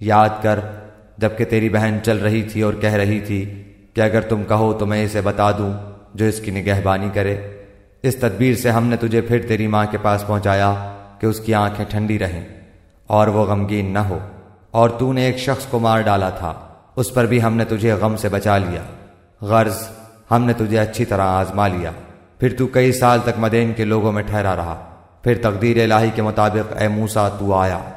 याद कर, जबकि तेरी बहन चल रही थी और कह रही थी कि अगर तुम कहो तो मैं इसे बता दूँ जो इसकी निगहबानी करे। इस तदबीर से हमने तुझे फिर तेरी माँ के पास पहुँचाया कि उसकी आँखें ठंडी रहें और वो गमगीन न हो। और तूने एक शख्स को मार डाला था, उस पर भी हमने तुझे गम से बचा लिया। गर्ज, हमने तुझे अच्छी तरह आजमा लिया। फिर तू कई साल तक मदेन के लोगों में ठहरा रहा। फिर तकदीर लाही के मुताबिक ए मूसा, तू आया।